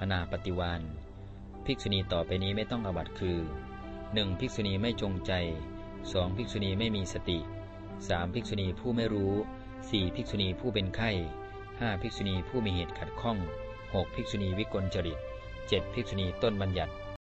อนาปฏิวานภิกษุณีต่อไปนี้ไม่ต้องอบัตคือ 1. ภิกษุณีไม่จงใจ 2. ภิกษุณีไม่มีสติ 3. ภิกษุณีผู้ไม่รู้ 4. ภิกษุณีผู้เป็นไข้ 5. ภิกษุณีผู้มีเหตุขัดข้อง 6. ภิกษุณีวิกลจริต 7. ภิกษุณีต้นบัญญัติ